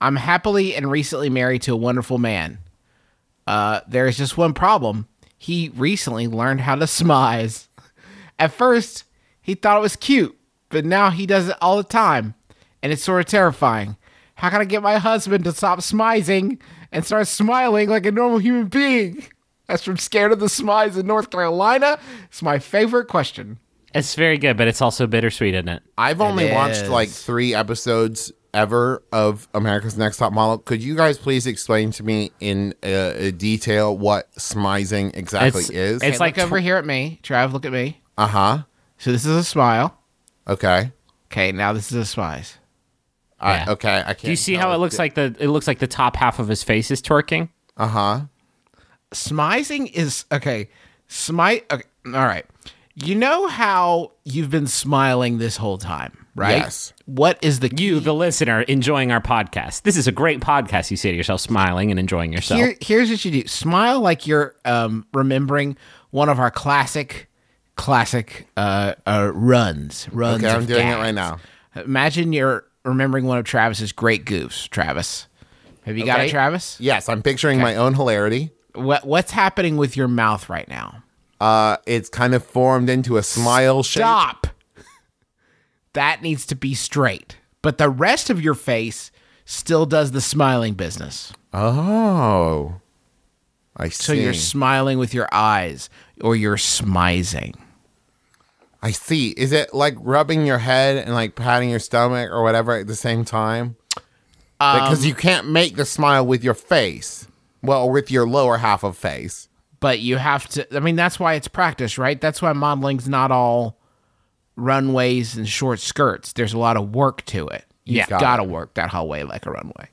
I'm happily and recently married to a wonderful man. Uh, there is just one problem. He recently learned how to smize. At first, he thought it was cute, but now he does it all the time, and it's sort of terrifying. How can I get my husband to stop smizing and start smiling like a normal human being? That's from Scared of the Smize in North Carolina. It's my favorite question. It's very good, but it's also bittersweet, isn't it? I've only It watched like three episodes ever of America's Next Top Model. Could you guys please explain to me in uh, detail what smizing exactly It's- is? it's- Hey, like over here at me. Trav, look at me. uh huh. So this is a smile. Okay. Okay, now this is a smize. I- Yeah. okay. I can't. Do you see how it looks like the it looks like the top half of his face is twerking? Uh huh. smizing is okay. Smite. Okay, all right. You know how you've been smiling this whole time, right? Yes. What is the You, the listener, enjoying our podcast. This is a great podcast. You say to yourself, smiling and enjoying yourself. Here, here's what you do: smile like you're um, remembering one of our classic, classic uh, uh, runs. Runs. Okay, I'm doing it right now. Imagine you're remembering one of Travis's great goofs. Travis, have you got it, Travis? Yes, I'm picturing my own hilarity. What What's happening with your mouth right now? Uh, it's kind of formed into a smile shape. Stop. That needs to be straight. But the rest of your face still does the smiling business. Oh, I see. So you're smiling with your eyes or you're smizing. I see. Is it like rubbing your head and like patting your stomach or whatever at the same time? Um, because you can't make the smile with your face. Well, with your lower half of face. But you have to, I mean, that's why it's practice, right? That's why modeling's not all runways and short skirts. There's a lot of work to it. You've Yeah. got to work that hallway like a runway.